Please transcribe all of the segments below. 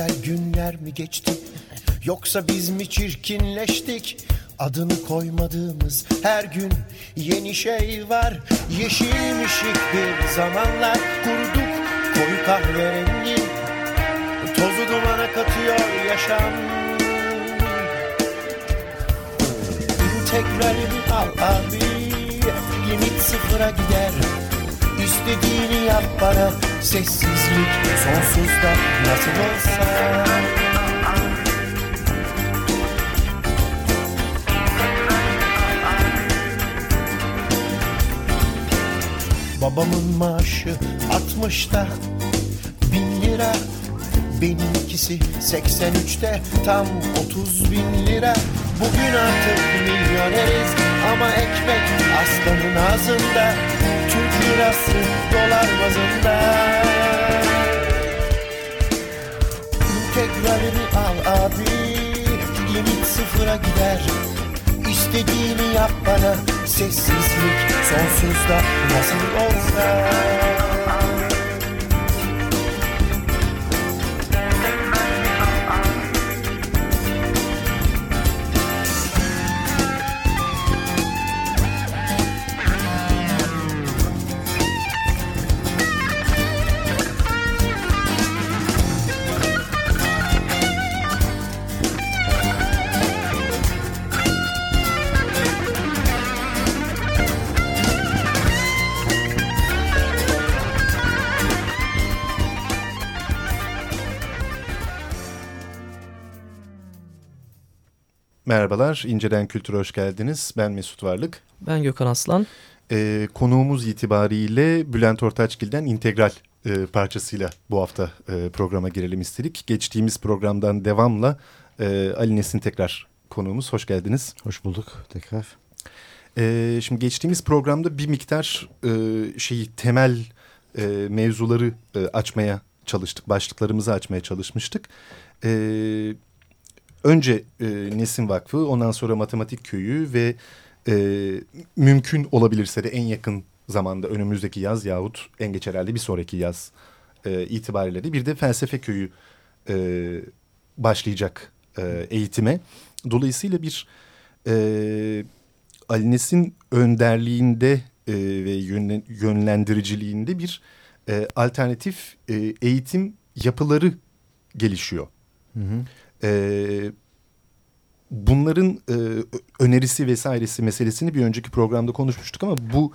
Güzel günler mi geçti? Yoksa biz mi çirkinleştik? Adını koymadığımız her gün yeni şey var. Yeşilmişik bir zamanlar kurduk koyu kahverengi. Tozu dumana katıyor yaşam. İntegralini al abi Limit sıfıra gider İstediğini yap bana. Sessizlik sonsuzda nasıl olsa. Babamın maaşı 60'ta bin lira. Benimkisi 83'te tam 30 bin lira. Bugün artık milyoneriz aslanın ağzında Türk lirası dolar bazında. İntegralini al abi Limit sıfıra gider. İstediğini yap bana Sessizlik sonsuzda nasıl olsa Merhabalar, İnceden Kültür'e hoş geldiniz. Ben Mesut Varlık. Ben Gökhan Aslan. Ee, konuğumuz itibariyle Bülent Ortaçgil'den integral e, parçasıyla bu hafta e, programa girelim istedik. Geçtiğimiz programdan devamla e, Ali Nesin tekrar konuğumuz. Hoş geldiniz. Hoş bulduk tekrar. E, şimdi geçtiğimiz programda bir miktar e, şeyi temel e, mevzuları e, açmaya çalıştık. Başlıklarımızı açmaya çalışmıştık. Evet önce e, Nesin Vakfı, ondan sonra Matematik Köyü ve e, mümkün olabilirse de en yakın zamanda önümüzdeki yaz yahut en geç herhalde bir sonraki yaz e, itibariyle de bir de Felsefe Köyü e, başlayacak e, eğitime. Dolayısıyla bir e, Ali Nesin önderliğinde e, ve yönlendiriciliğinde bir e, alternatif e, eğitim yapıları gelişiyor. Hı hı. E, bunların e, önerisi vesairesi meselesini bir önceki programda konuşmuştuk ama bu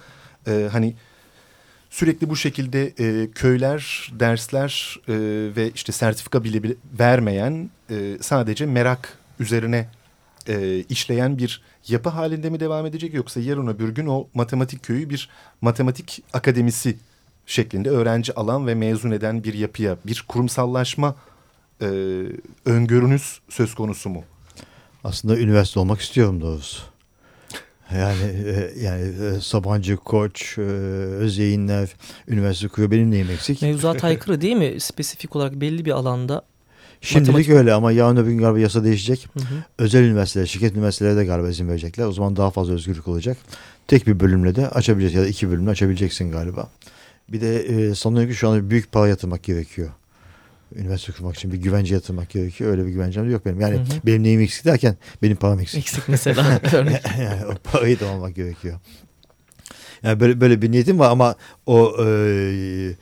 e, hani sürekli bu şekilde e, köyler, dersler e, ve işte sertifika bile, vermeyen e, sadece merak üzerine e, işleyen bir yapı halinde mi devam edecek yoksa yarın öbür gün o matematik köyü bir matematik akademisi şeklinde öğrenci alan ve mezun eden bir yapıya bir kurumsallaşma e, öngörünüz söz konusu mu? Aslında üniversite olmak istiyorum doğrusu. Yani e, yani e, Sabancı, Koç, e, Özyayınlar üniversite kuruyor. Benim neyim eksik? Mevzuat aykırı değil mi? Spesifik olarak belli bir alanda. Şimdilik matematik... öyle ama yarın öbür gün galiba yasa değişecek. Hı hı. Özel üniversiteler, şirket üniversiteleri de galiba izin verecekler. O zaman daha fazla özgürlük olacak. Tek bir bölümle de açabileceksin ya da iki bölümle açabileceksin galiba. Bir de e, sanıyorum ki şu anda büyük para yatırmak gerekiyor üniversite okumak için bir güvence yatırmak gerekiyor. Öyle bir güvencem de yok benim. Yani hı hı. benim neyim eksik derken benim param eksik. Eksik mesela. yani o parayı da almak gerekiyor. Yani böyle böyle bir niyetim var ama o e,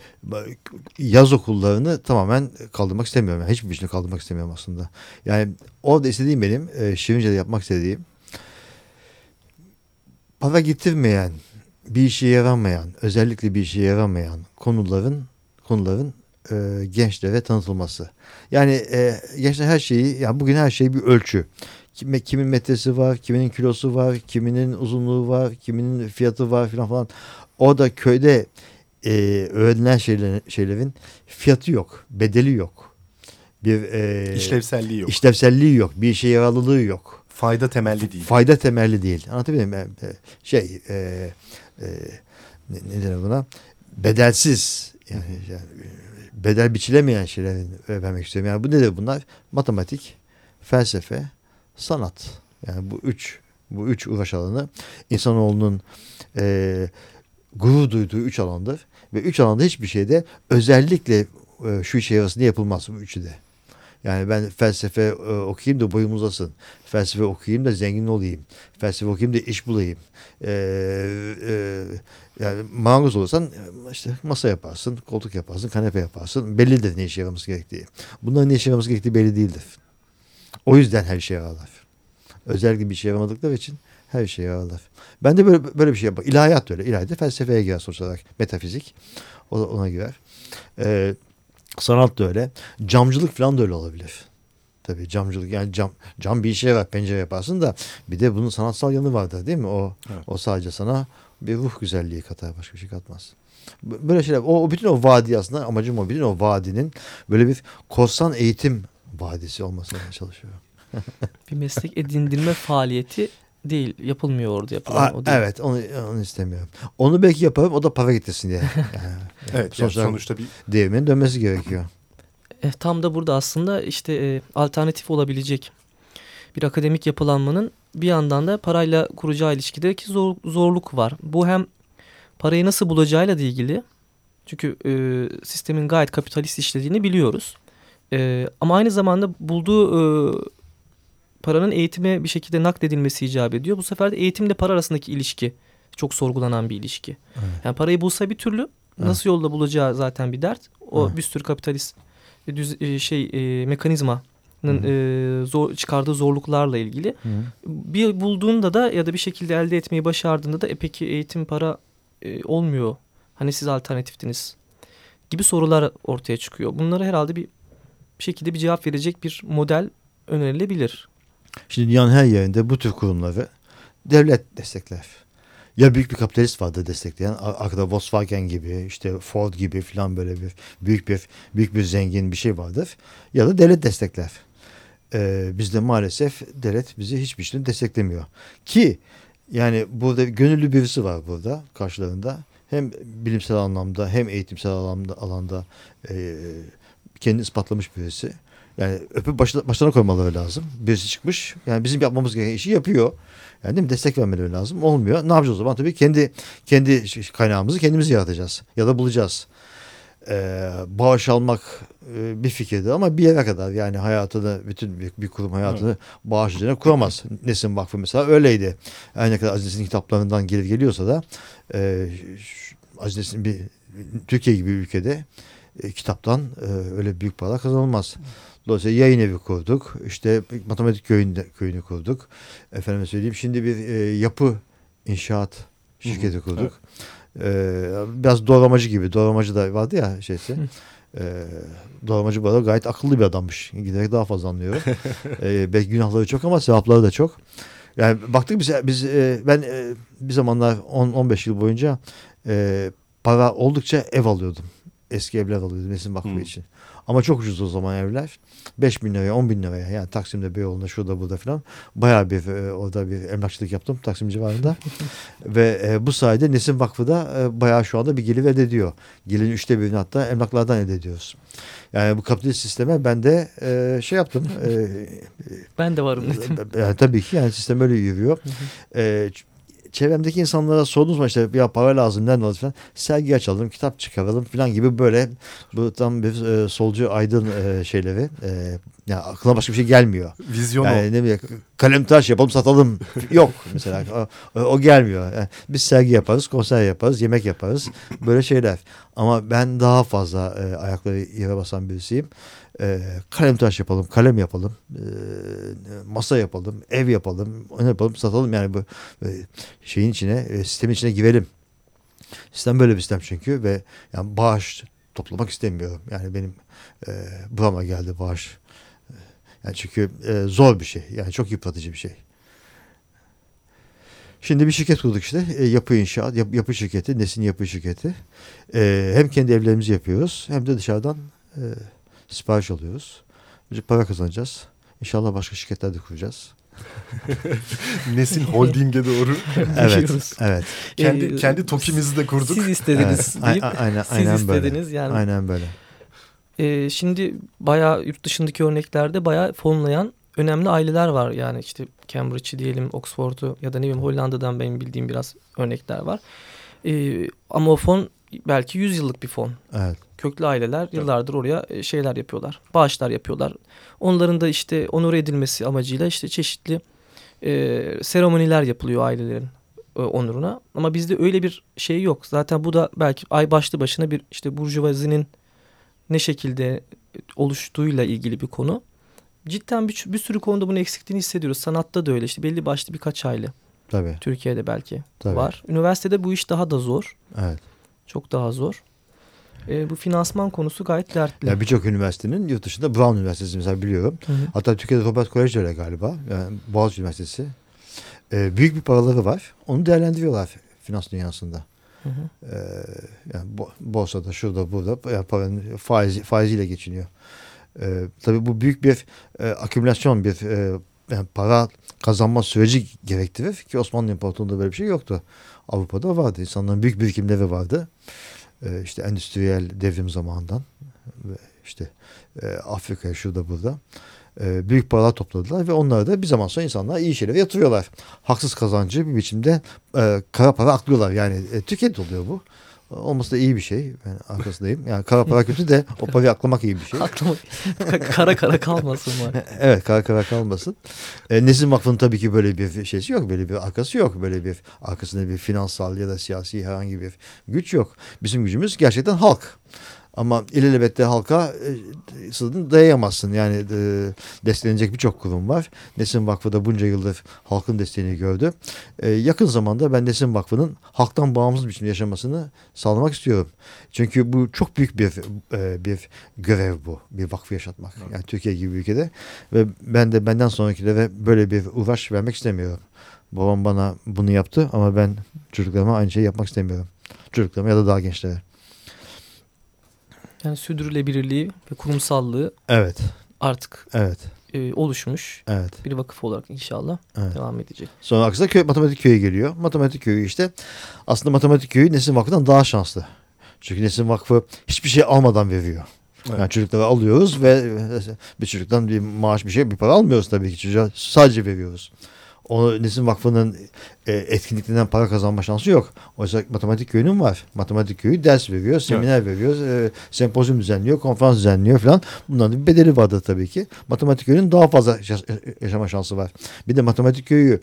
yaz okullarını tamamen kaldırmak istemiyorum. Yani hiçbir biçimde kaldırmak istemiyorum aslında. Yani orada istediğim benim e, Şirince'de yapmak istediğim para getirmeyen, bir işe yaramayan, özellikle bir işe yaramayan konuların konuların e, gençlere tanıtılması. Yani e, gençler her şeyi, yani bugün her şey bir ölçü. Kim, kimin metresi var, kiminin kilosu var, kiminin uzunluğu var, kiminin fiyatı var falan falan. O da köyde e, öğrenilen şeylerin, şeylerin fiyatı yok, bedeli yok. Bir e, işlevselliği yok. İşlevselliği yok, bir işe yararlılığı yok. Fayda temelli değil. Fayda temelli değil. Anlatabiliyor muyum? E, şey, e, e, ne, ne denir buna? Bedelsiz. Yani, yani bedel biçilemeyen şeyleri vermek istiyorum. Yani bu nedir bunlar? Matematik, felsefe, sanat. Yani bu üç bu üç uğraş alanı insanoğlunun e, gurur duyduğu üç alandır. Ve üç alanda hiçbir şeyde özellikle e, şu işe arasında yapılmaz bu üçü de. Yani ben felsefe e, okuyayım da boyum uzasın. Felsefe okuyayım da zengin olayım. Felsefe okuyayım da iş bulayım. E, e, yani marangoz olursan e, işte masa yaparsın, koltuk yaparsın, kanepe yaparsın. Bellidir ne işe yaraması gerektiği. Bunların ne işe yaraması gerektiği belli değildir. O yüzden her şeye yararlar. Özellikle bir şey yaramadıkları için her şeye yararlar. Ben de böyle böyle bir şey yapar. İlahiyat da öyle. İlahiyat felsefeye girer sonuç olarak. Metafizik. O ona girer. Ee, sanat da öyle. Camcılık falan da öyle olabilir. Tabii camcılık yani cam, cam bir işe yarar pencere yaparsın da bir de bunun sanatsal yanı vardır değil mi? O Evet. o sadece sana bir ruh güzelliği katar başka bir şey katmaz. Böyle şeyler o, o bütün o vadi aslında amacım o bütün o vadinin böyle bir korsan eğitim vadisi olmasına çalışıyorum. Bir meslek edindirme faaliyeti değil. Yapılmıyor orada yapılan. Aa, o değil. evet onu onu istemiyorum. Onu belki yaparım o da para getirsin diye. Yani, Evet, sonuçta, yani sonuçta bir değirmenin dönmesi gerekiyor. E, tam da burada aslında işte e, alternatif olabilecek bir akademik yapılanmanın bir yandan da parayla kuracağı ilişkideki zor, zorluk var. Bu hem parayı nasıl bulacağıyla da ilgili. Çünkü e, sistemin gayet kapitalist işlediğini biliyoruz. E, ama aynı zamanda bulduğu e, paranın eğitime bir şekilde nakledilmesi icap ediyor. Bu sefer de eğitimle para arasındaki ilişki çok sorgulanan bir ilişki. Evet. Yani parayı bulsa bir türlü nasıl yolda bulacağı zaten bir dert. O Evet. bir sürü kapitalist e, düz, e, şey e, mekanizmanın Hı. e, zor, çıkardığı zorluklarla ilgili. Hı. Bir bulduğunda da ya da bir şekilde elde etmeyi başardığında da e peki eğitim para e, olmuyor. Hani siz alternatiftiniz gibi sorular ortaya çıkıyor. Bunlara herhalde bir, bir şekilde bir cevap verecek bir model önerilebilir. Şimdi dünyanın her yerinde bu tür kurumları devlet destekler. Ya büyük bir kapitalist vardı destekleyen ar- arkada Volkswagen gibi işte Ford gibi falan böyle bir büyük bir büyük bir zengin bir şey vardır ya da devlet destekler. Ee, bizde maalesef devlet bizi hiçbir şeyden desteklemiyor. Ki yani burada gönüllü birisi var burada karşılarında. Hem bilimsel anlamda hem eğitimsel alanda, alanda e, kendini ispatlamış birisi. Yani öpüp başına, başlarına koymaları lazım. Birisi çıkmış. Yani bizim yapmamız gereken işi yapıyor. Yani değil mi? Destek vermeleri lazım. Olmuyor. Ne yapacağız o zaman? Tabii kendi kendi kaynağımızı kendimiz yaratacağız. Ya da bulacağız. Ee, bağış almak e, bir fikirdi ama bir yere kadar yani hayatını bütün bir, bir kurum hayatını bağış üzerine kuramaz. Nesin Vakfı mesela öyleydi. Her ne kadar Aziz Nesin'in kitaplarından gelir geliyorsa da e, Aziz Nesin bir Türkiye gibi bir ülkede e, kitaptan e, öyle büyük para kazanılmaz. Dolayısıyla yayın evi kurduk. İşte matematik köyünde, köyünü kurduk. Efendime söyleyeyim şimdi bir e, yapı inşaat şirketi kurduk. E, biraz doğramacı gibi. Doğramacı da vardı ya şeysi. E, doğramacı bu arada gayet akıllı bir adammış. Giderek daha fazla anlıyorum. e, belki günahları çok ama sevapları da çok. Yani baktık biz, biz e, ben e, bir zamanlar 10-15 yıl boyunca e, para oldukça ev alıyordum. Eski evler alıyordum Nesin Vakfı Hmm. için. Ama çok ucuz o zaman evler. 5 bin liraya 10 bin liraya yani Taksim'de Beyoğlu'nda şurada burada falan bayağı bir e, orada bir emlakçılık yaptım Taksim civarında. Ve e, bu sayede Nesin Vakfı da e, bayağı şu anda bir gelir elde ediyor. Gelirin üçte birini hatta emlaklardan elde ediyoruz. Yani bu kapitalist sisteme ben de e, şey yaptım. E, Ben de varım dedim. yani tabii ki yani sistem öyle yürüyor. Ç- çevremdeki insanlara sordunuz mu işte ya para lazım nereden alırız falan. Sergi açalım, kitap çıkaralım falan gibi böyle bu tam bir e, solcu aydın e, şeyleri. E, yani aklına başka bir şey gelmiyor. vizyon o. Yani ne bileyim kalem tıraş yapalım satalım. Yok mesela o, o gelmiyor. Yani biz sergi yaparız, konser yaparız, yemek yaparız. Böyle şeyler. Ama ben daha fazla e, ayakları yere basan birisiyim. E, kalem tıraş yapalım, kalem yapalım, e, masa yapalım, ev yapalım, onu yapalım, satalım. Yani bu e, şeyin içine, e, sistemin içine girelim. Sistem böyle bir sistem çünkü ve yani bağış toplamak istemiyorum. Yani benim e, burama geldi bağış. Yani çünkü e, zor bir şey. Yani çok yıpratıcı bir şey. Şimdi bir şirket kurduk işte. E, yapı inşaat, yap- yapı şirketi, Nesin Yapı Şirketi. E, hem kendi evlerimizi yapıyoruz hem de dışarıdan e, sipariş alıyoruz. Biz para kazanacağız. İnşallah başka şirketler de kuracağız. Nesin Holding'e doğru. Evet, Gidiyoruz. evet. kendi Ee, kendi TOKİ'mizi de kurduk. Siz istediniz Evet, deyip a- aynen, siz aynen böyle. istediniz yani. Aynen böyle. Ee, şimdi bayağı yurt dışındaki örneklerde bayağı fonlayan önemli aileler var. Yani işte Cambridge'i diyelim, Oxford'u ya da ne bileyim Hollanda'dan benim bildiğim biraz örnekler var. Ee, ama o fon belki 100 yıllık bir fon. Evet. Köklü aileler yıllardır oraya e, şeyler yapıyorlar. Bağışlar yapıyorlar. Onların da işte onur edilmesi amacıyla işte çeşitli e, seremoniler yapılıyor ailelerin e, onuruna. Ama bizde öyle bir şey yok. Zaten bu da belki ay başlı başına bir işte burjuvazinin ne şekilde oluştuğuyla ilgili bir konu. Cidden bir, bir sürü konuda bunun eksikliğini hissediyoruz. Sanatta da öyle işte belli başlı birkaç aile. Tabii. Türkiye'de belki Tabii. var. Üniversitede bu iş daha da zor. Evet. Çok daha zor. E, bu finansman konusu gayet dertli. Ya birçok üniversitenin yurt dışında Brown Üniversitesi mesela biliyorum. Hı hı. Hatta Türkiye'de Robert Kolej öyle galiba. Yani Boğaziçi Üniversitesi. Ee, büyük bir paraları var. Onu değerlendiriyorlar finans dünyasında. Hı hı. Ee, yani bo- borsada, şurada, burada yani paranın faizi, faiziyle geçiniyor. Ee, tabii bu büyük bir e, akümülasyon, bir e, yani para kazanma süreci gerektirir ki Osmanlı İmparatorluğu'nda böyle bir şey yoktu. Avrupa'da vardı. İnsanların büyük birikimleri vardı. Ee, işte endüstriyel devrim zamanından ve işte e, Afrika'ya şurada burada e, büyük paralar topladılar ve onları da bir zaman sonra insanlar iyi şeylere yatırıyorlar. Haksız kazancı bir biçimde e, kara para aklıyorlar. Yani e, Türkiye'de oluyor bu. Olması da iyi bir şey. Ben arkasındayım. Yani kara para kötü de o parayı aklamak iyi bir şey. Aklıma kara kara kalmasın var. Evet kara kara kalmasın. E, Nesin Vakfı'nın tabii ki böyle bir şeysi yok. Böyle bir arkası yok. Böyle bir arkasında bir finansal ya da siyasi herhangi bir güç yok. Bizim gücümüz gerçekten halk. Ama ilelebette halka e, dayayamazsın. Yani e, desteklenecek birçok kurum var. Nesin Vakfı da bunca yıldır halkın desteğini gördü. E, yakın zamanda ben Nesin Vakfı'nın halktan bağımsız bir biçimde yaşamasını sağlamak istiyorum. Çünkü bu çok büyük bir e, bir görev bu. Bir vakfı yaşatmak. Yani Türkiye gibi bir ülkede. Ve ben de benden sonrakilere böyle bir uğraş vermek istemiyorum. Babam bana bunu yaptı ama ben çocuklarıma aynı şeyi yapmak istemiyorum. Çocuklarıma ya da daha gençlere. Yani sürdürülebilirliği ve kurumsallığı Evet, artık evet, e, oluşmuş evet. bir vakıf olarak inşallah evet. devam edecek. Sonra arkasında köy, matematik köyü geliyor. Matematik köyü işte aslında matematik köyü Nesin Vakfı'ndan daha şanslı. Çünkü Nesin Vakfı hiçbir şey almadan veriyor. Evet. Yani çocukları alıyoruz ve bir çocuktan bir maaş bir şey bir para almıyoruz tabii ki çocuğa sadece veriyoruz. O Nesin Vakfı'nın e, etkinliklerinden para kazanma şansı yok. Oysa matematik köyünün var. Matematik köyü ders veriyor, seminer veriyor, e, sempozyum düzenliyor, konferans düzenliyor falan. Bunların bir bedeli vardır tabii ki. Matematik köyünün daha fazla yaşa- yaşama şansı var. Bir de matematik köyü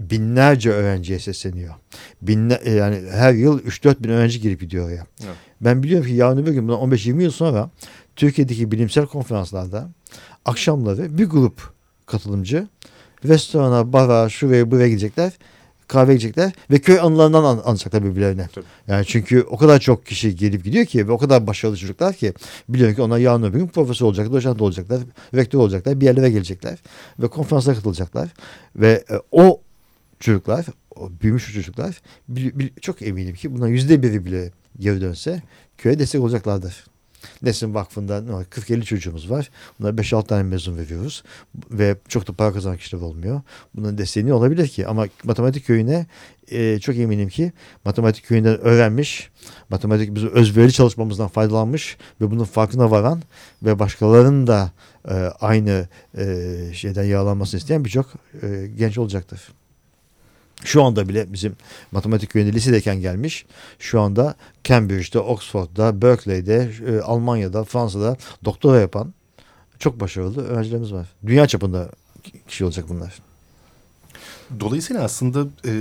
binlerce öğrenciye sesleniyor. Binler, e, yani her yıl 3-4 bin öğrenci girip gidiyor oraya. Evet. Ben biliyorum ki yarın öbür gün bundan 15-20 yıl sonra Türkiye'deki bilimsel konferanslarda akşamları bir grup katılımcı restorana, bara, şuraya buraya gidecekler. Kahve gidecekler ve köy anılarından an- anlatacaklar birbirlerine. Tabii. Yani çünkü o kadar çok kişi gelip gidiyor ki ve o kadar başarılı çocuklar ki biliyorum ki onlar yarın öbür gün profesör olacaklar, doçent olacaklar, rektör olacaklar, bir yerlere gelecekler ve konferanslara katılacaklar. Ve e, o çocuklar, o büyümüş çocuklar bil- bil- çok eminim ki bundan yüzde biri bile geri dönse köye destek olacaklardır. Nesin Vakfı'nda ne var? 40-50 çocuğumuz var. Bunlara 5-6 tane mezun veriyoruz. Ve çok da para kazanan kişiler olmuyor. Bunların desteği olabilir ki. Ama matematik köyüne e, çok eminim ki matematik köyünden öğrenmiş, matematik bizim özverili çalışmamızdan faydalanmış ve bunun farkına varan ve başkalarının da e, aynı e, şeyden yağlanmasını isteyen birçok e, genç olacaktır. Şu anda bile bizim matematik köyünde lisedeyken gelmiş. Şu anda Cambridge'de, Oxford'da, Berkeley'de, e, Almanya'da, Fransa'da doktora yapan çok başarılı öğrencilerimiz var. Dünya çapında kişi olacak bunlar. Dolayısıyla aslında e,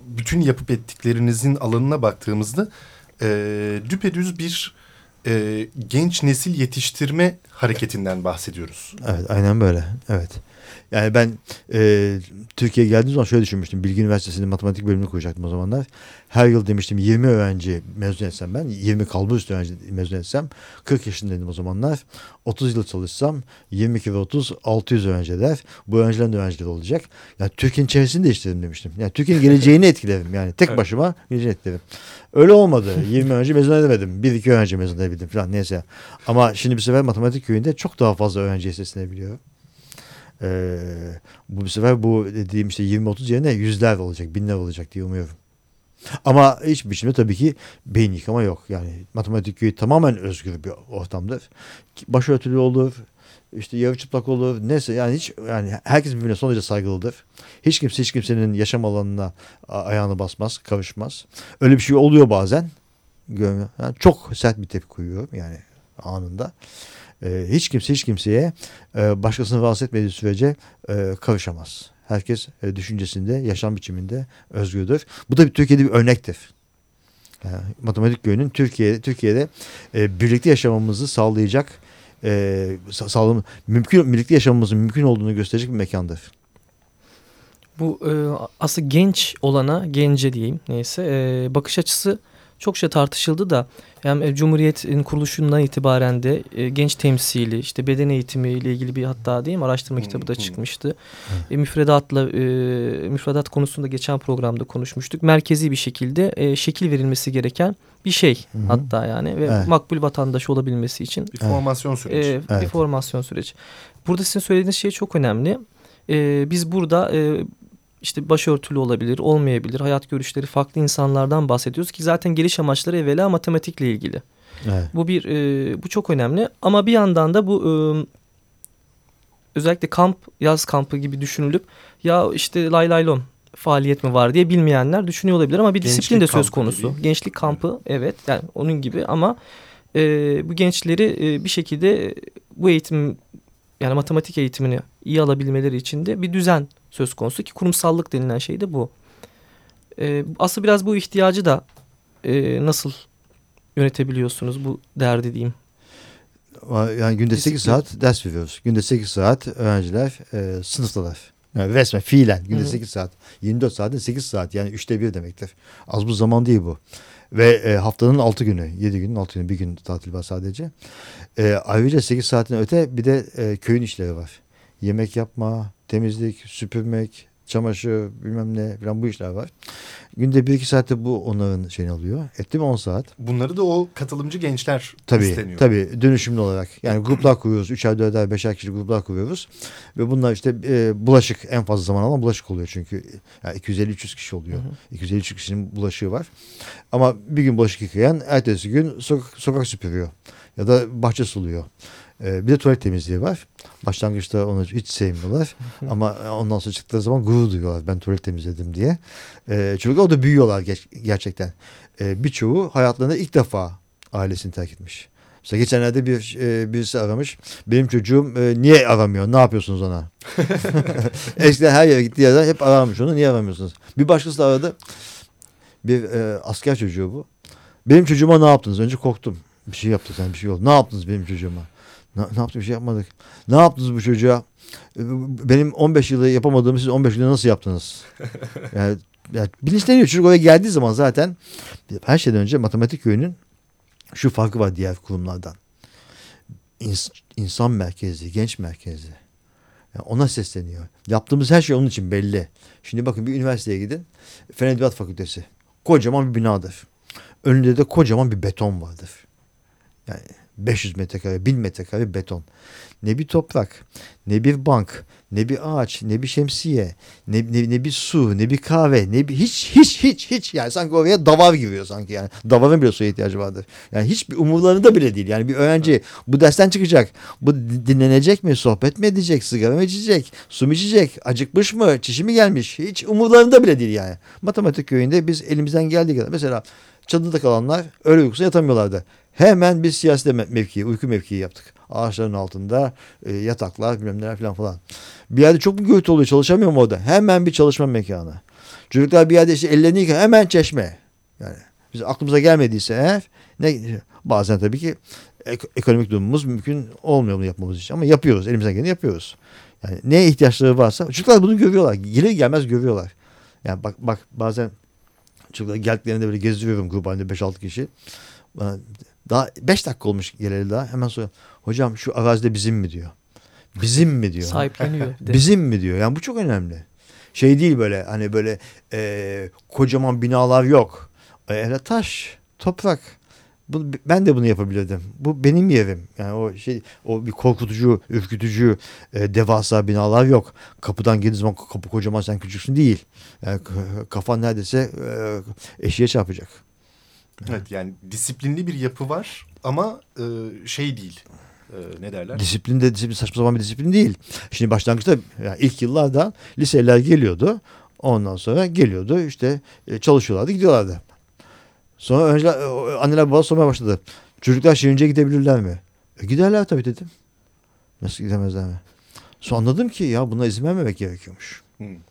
bütün yapıp ettiklerinizin alanına baktığımızda e, düpedüz bir e, genç nesil yetiştirme hareketinden bahsediyoruz. Evet aynen böyle. Evet. Yani ben e, Türkiye'ye geldiğim zaman şöyle düşünmüştüm. Bilgi Üniversitesi'nin matematik bölümünü kuracaktım o zamanlar. Her yıl demiştim 20 öğrenci mezun etsem ben. 20 kalbur üstü öğrenci mezun etsem. 40 yaşındaydım o zamanlar. 30 yıl çalışsam 22 ve 30 600 öğrenci eder. Bu öğrencilerin de öğrencileri olacak. Yani Türkiye'nin çevresini değiştirelim demiştim. Yani Türkiye'nin geleceğini etkilerim. Yani tek Evet. başıma geleceğini etkilerim. Öyle olmadı. 20 öğrenci mezun edemedim. 1-2 öğrenci mezun edebildim falan neyse. Ama şimdi bir sefer matematik köyünde çok daha fazla öğrenciye seslenebiliyor. Ee, bu bir sefer bu dediğim işte 20-30 yerine yüzler olacak, binler olacak diye umuyorum. Ama hiçbir biçimde tabii ki beyin yıkama yok. Yani matematik köyü tamamen özgür bir ortamdır. Başörtülü olur, işte yarı çıplak olur, neyse yani hiç yani herkes birbirine son derece saygılıdır. Hiç kimse hiç kimsenin yaşam alanına ayağını basmaz, karışmaz. Öyle bir şey oluyor bazen. Görmüyor. Yani çok sert bir tepki koyuyorum yani anında. E, hiç kimse hiç kimseye e, başkasını rahatsız etmediği sürece e, karışamaz. Herkes e, düşüncesinde, yaşam biçiminde özgürdür. Bu da bir Türkiye'de bir örnektir. Yani matematik köyünün Türkiye Türkiye'de e, birlikte yaşamamızı sağlayacak e, sa- sağlam mümkün birlikte yaşamamızın mümkün olduğunu gösterecek bir mekandır. Bu e, aslında genç olana, gence diyeyim neyse e, bakış açısı çok şey tartışıldı da hem e, Cumhuriyet'in kuruluşundan itibaren de e, genç temsili, işte beden eğitimi ile ilgili bir hatta değil mi araştırma kitabı da çıkmıştı. E, müfredatla e, müfredat konusunda geçen programda konuşmuştuk. Merkezi bir şekilde e, şekil verilmesi gereken bir şey Hı hı. hatta yani ve Evet. makbul vatandaş olabilmesi için Bir formasyon süreci. e, bir Evet. formasyon süreci. Burada sizin söylediğiniz şey çok önemli. E, biz burada e, işte başörtülü olabilir, olmayabilir, hayat görüşleri farklı insanlardan bahsediyoruz ki zaten geliş amaçları evvela matematikle ilgili. Evet. Bu bir e, bu çok önemli ama bir yandan da bu e, özellikle kamp, yaz kampı gibi düşünülüp ya işte lay lay lom faaliyet mi var diye bilmeyenler düşünüyor olabilir ama bir Gençlik disiplin de söz konusu. gibi. Gençlik kampı evet yani onun gibi ama e, bu gençleri e, bir şekilde bu eğitim yani matematik eğitimini iyi alabilmeleri için de bir düzen söz konusu ki kurumsallık denilen şey de bu. E, aslında biraz bu ihtiyacı da e, nasıl yönetebiliyorsunuz bu derdi diyeyim. Yani günde 8 Disiplin. saat ders veriyoruz. Günde 8 saat öğrenciler e, sınıftalar. Yani resmen fiilen günde Hı hı. 8 saat. 24 saatte 8 saat yani üçte bir demektir. Az bu zaman değil bu. Ve e, haftanın 6 günü, 7 günün 6 günü, bir gün tatil var sadece. E, ayrıca 8 saatin öte bir de e, köyün işleri var. Yemek yapma, temizlik, süpürmek, çamaşır bilmem ne falan bu işler var. Günde 1-2 saatte bu onların şeyini alıyor. Etti mi 10 saat? Bunları da o katılımcı gençler Tabii isteniyor. tabii dönüşümlü olarak. Yani gruplar kuruyoruz. Üçer, dörder, beşer kişilik gruplar kuruyoruz. Ve bunlar işte e, bulaşık en fazla zaman alan bulaşık oluyor. Çünkü yani 250-300 kişi oluyor. 250-300 kişinin bulaşığı var. Ama bir gün bulaşık yıkayan ertesi gün sokak, sokak süpürüyor. Ya da bahçe suluyor. E, bir de tuvalet temizliği var. Başlangıçta onu hiç sevmiyorlar. Ama ondan sonra çıktıkları zaman gurur duyuyorlar. Ben tuvalet temizledim diye. E, çünkü o da büyüyorlar gerçekten. E, birçoğu hayatlarında ilk defa ailesini terk etmiş. Mesela geçenlerde bir e, birisi aramış. Benim çocuğum e, niye aramıyor? Ne yapıyorsunuz ona? Eskiden her yere gittiği yerden hep ararmış onu. Niye aramıyorsunuz? Bir başkası da aradı. Bir e, asker çocuğu bu. Benim çocuğuma ne yaptınız? Önce korktum. Bir şey yaptı sen bir şey oldu. Ne yaptınız benim çocuğuma? Ne, ne yaptı bir şey yapmadık. Ne yaptınız bu çocuğa? E, Benim 15 yılı yapamadığımı siz 15 yılda nasıl yaptınız? Yani, yani bilinçleniyor. Çocuk oraya geldiği zaman zaten her şeyden önce matematik köyünün şu farkı var diğer kurumlardan. İns- insan merkezli, genç merkezli. Yani ona sesleniyor. Yaptığımız her şey onun için belli. Şimdi bakın bir üniversiteye gidin. Fen Edebiyat Fakültesi. Kocaman bir binadır. Önünde de kocaman bir beton vardır. Yani 500 metrekare, 1000 metrekare beton. Ne bir toprak, ne bir bank, ne bir ağaç, ne bir şemsiye, ne, ne, ne bir su, ne bir kahve, ne bir hiç hiç hiç hiç yani sanki oraya davar giriyor sanki yani. Davarın bile suya ihtiyacı vardır. Yani hiçbir umurlarında bile değil. Yani bir öğrenci bu dersten çıkacak. Bu di- dinlenecek mi, sohbet mi edecek, sigara mı içecek, su mu içecek, acıkmış mı, çişi mi gelmiş? Hiç umurlarında bile değil yani. Matematik köyünde biz elimizden geldiği kadar mesela çadırda kalanlar öğle uykusuna yatamıyorlardı. Hemen bir siyasi de me- mevki, uyku mevkii yaptık. Ağaçların altında e, yataklar bilmem neler falan falan. Bir yerde çok mu gürültü oluyor çalışamıyor mu orada? Hemen bir çalışma mekanı. Çocuklar bir yerde işte ellerini yıkar hemen çeşme. Yani biz aklımıza gelmediyse eğer ne bazen tabii ki ek- ekonomik durumumuz mümkün olmuyor bunu yapmamız için ama yapıyoruz. Elimizden geleni yapıyoruz. Yani neye ihtiyaçları varsa çocuklar bunu görüyorlar. Gelir gelmez görüyorlar. Yani bak bak bazen çocuklar geldiklerinde böyle gezdiriyorum grup halinde 5-6 kişi. Bana daha 5 dakika olmuş geleli daha. Hemen sonra hocam şu arazide bizim mi diyor. Bizim mi diyor. Sahipleniyor. Bizim mi diyor. Yani bu çok önemli. Şey değil böyle hani böyle e, kocaman binalar yok. E, taş, toprak. Bu, ben de bunu yapabilirdim. Bu benim yerim. Yani o şey o bir korkutucu, ürkütücü, e, devasa binalar yok. Kapıdan girdiğin zaman kapı kocaman sen küçüksün değil. Yani kafan neredeyse e, eşiğe çarpacak. Evet yani disiplinli bir yapı var ama e, şey değil. E, ne derler? Disiplin de disiplin saçma sapan bir disiplin değil. Şimdi başlangıçta yani ilk yıllarda liseler geliyordu. Ondan sonra geliyordu işte e, çalışıyorlardı gidiyorlardı. Sonra önce anneler baba sormaya başladı. Çocuklar Şirince'ye gidebilirler mi? E, giderler tabii dedim. Nasıl gidemezler mi? Sonra anladım ki ya buna izin vermemek gerekiyormuş.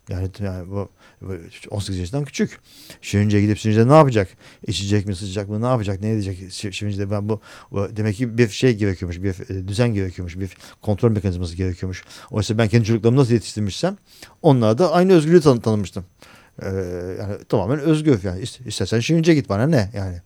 Yani, yani bu, bu 18 yaşından küçük. Şirince'ye gidip Şirince ne yapacak? İçecek mi sıcak mı ne yapacak ne edecek? Şi- Şirince'de ben bu, bu demek ki bir şey gerekiyormuş. Bir e, düzen gerekiyormuş. Bir kontrol mekanizması gerekiyormuş. Oysa ben kendi çocuklarımı nasıl yetiştirmişsem onlara da aynı özgürlüğü tanı tanımıştım. Ee, yani tamamen özgür yani İst- istersen Şirince git bana ne yani.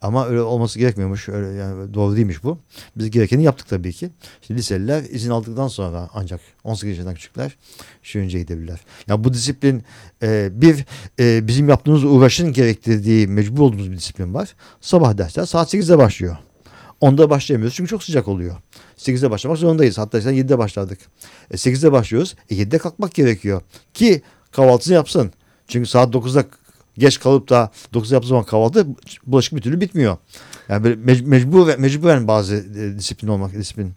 Ama öyle olması gerekmiyormuş. Öyle yani doğru değilmiş bu. Biz gerekeni yaptık tabii ki. İşte liseliler izin aldıktan sonra ancak 18 yaşından küçükler Şirince gidebilirler. Ya bu disiplin e, bir e, bizim yaptığımız uğraşın gerektirdiği mecbur olduğumuz bir disiplin var. Sabah dersler saat 8'de başlıyor. 10'da başlayamıyoruz çünkü çok sıcak oluyor. 8'de başlamak zorundayız. Hatta işte 7'de başladık. E, 8'de başlıyoruz. E, 7'de kalkmak gerekiyor. Ki kahvaltısını yapsın. Çünkü saat 9'da geç kalıp da 9'da yaptığı zaman kahvaltı bulaşık bir türlü bitmiyor. Yani böyle mec- mecbur mecburen bazı e, disiplin olmak disiplin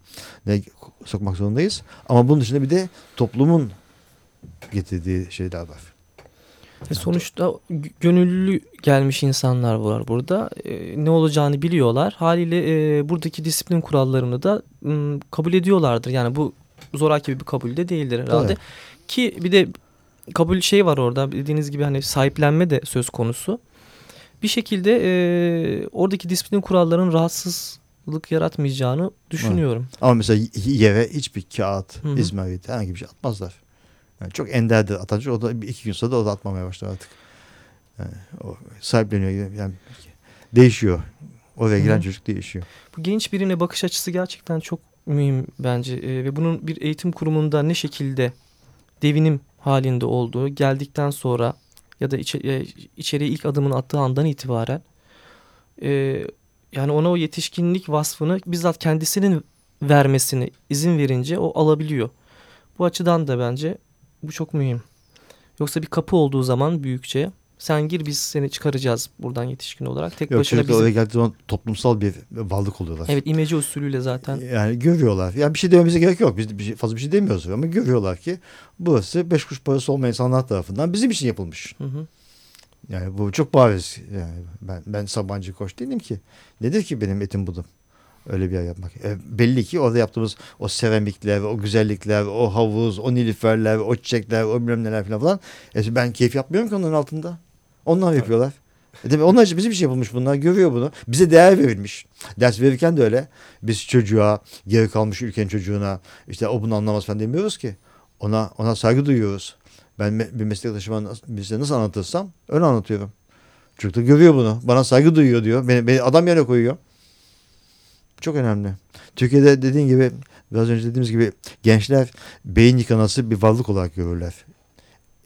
sokmak zorundayız. Ama bunun dışında bir de toplumun getirdiği şeyler var. E, Sonuçta gönüllü gelmiş insanlar var burada. E, ne olacağını biliyorlar. Haliyle e, buradaki disiplin kurallarını da m, kabul ediyorlardır. Yani bu zoraki bir kabul de değildir herhalde. Tabii. Ki bir de kabul şey var orada dediğiniz gibi hani sahiplenme de söz konusu. Bir şekilde e, oradaki disiplin kurallarının rahatsızlık yaratmayacağını düşünüyorum. Ama mesela yere hiçbir kağıt, Hı hı. izmarit herhangi bir şey atmazlar. Yani çok enderdir atacak. O da bir iki gün sonra da o da atmamaya başlar artık. Yani o sahipleniyor. Yani değişiyor. Oraya giren Hı hı. çocuk değişiyor. Bu genç birine bakış açısı gerçekten çok mühim bence E, ve bunun bir eğitim kurumunda ne şekilde devinim halinde olduğu geldikten sonra ya da e, içeriye ilk adımını attığı andan itibaren e, yani ona o yetişkinlik vasfını bizzat kendisinin vermesini izin verince o alabiliyor. Bu açıdan da bence bu çok mühim. Yoksa bir kapı olduğu zaman büyükçe sen gir biz seni çıkaracağız buradan yetişkin olarak. Tek Yok başına bizim oraya geldiği zaman toplumsal bir varlık oluyorlar. Evet imece usulüyle zaten. Yani görüyorlar. Yani bir şey dememize gerek yok. Biz bir şey, fazla bir şey demiyoruz ama görüyorlar ki burası beş kuruş parası olmayan insanlar tarafından bizim için yapılmış. Hı hı. Yani bu çok bariz. Yani ben ben Sabancı Koç değilim ki. Nedir ki benim etim budum? Öyle bir yer yapmak. E, belli ki orada yaptığımız o seramikler, o güzellikler, o havuz, o nilüferler, o çiçekler, o bilmem neler falan falan. E, ben keyif yapmıyorum ki onların altında. Onlar yapıyorlar. Demek onlar için bizim için yapılmış bunlar. Görüyor bunu. Bize değer verilmiş. Ders verirken de öyle. Biz çocuğa, geri kalmış ülkenin çocuğuna işte o bunu anlamaz falan demiyoruz ki. Ona ona saygı duyuyoruz. Ben bir meslektaşıma bize nasıl anlatırsam öyle anlatıyorum. Çocuk da görüyor bunu. Bana saygı duyuyor diyor. Beni, beni adam yerine koyuyor. Çok önemli. Türkiye'de dediğin gibi biraz önce dediğimiz gibi gençler beyin yıkanası bir varlık olarak görürler.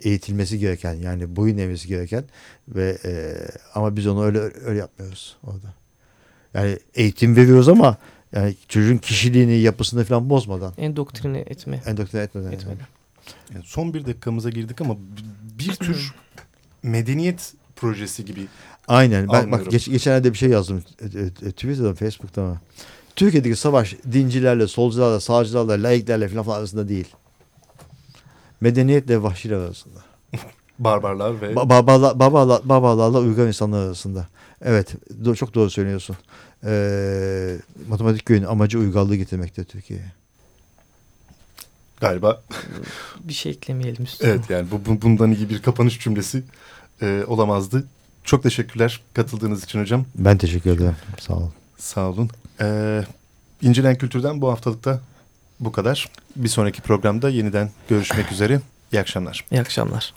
Eğitilmesi gereken yani boyun eğmesi gereken ve e, ama biz onu öyle öyle yapmıyoruz orada. Yani eğitim veriyoruz ama yani çocuğun kişiliğini, yapısını falan bozmadan, Endoktrine etme. endoktrine etmeden. yani. etmeden. Yani son bir dakikamıza girdik ama bir- tür medeniyet projesi gibi. Aynen. Ben Anlıyorum. bak geç, geçenlerde bir şey yazdım e, e, e, Twitter'dan, Facebook'tan. ama. Türkiye'deki savaş dincilerle, solcularla, sağcılarla, laiklerle falan, falan arasında değil. Medeniyetle vahşiler arasında. Barbarlar ve Ba- Babalar, babalar, babalarla uygar insanlar arasında. Evet, do- çok doğru söylüyorsun. Ee, matematik köyün amacı uygarlığı getirmekte Türkiye'ye. galiba Bir şey eklemeyelim üstüne. evet yani bu, bu- bundan iyi bir kapanış cümlesi e, olamazdı. Çok teşekkürler katıldığınız için hocam. Ben teşekkür ederim. Sağ olun. Sağ olun. Ee, İncilen Kültür'den bu haftalıkta bu kadar. Bir sonraki programda yeniden görüşmek üzere. İyi akşamlar. İyi akşamlar.